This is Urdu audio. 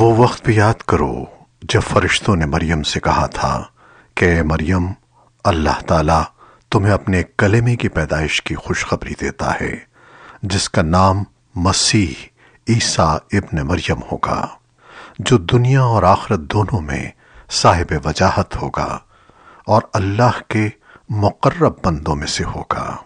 وہ وقت بھی یاد کرو جب فرشتوں نے مریم سے کہا تھا کہ اے مریم، اللہ تعالیٰ تمہیں اپنے کلمے کی پیدائش کی خوشخبری دیتا ہے، جس کا نام مسیح عیسیٰ ابن مریم ہوگا، جو دنیا اور آخرت دونوں میں صاحب وجاہت ہوگا اور اللہ کے مقرب بندوں میں سے ہوگا۔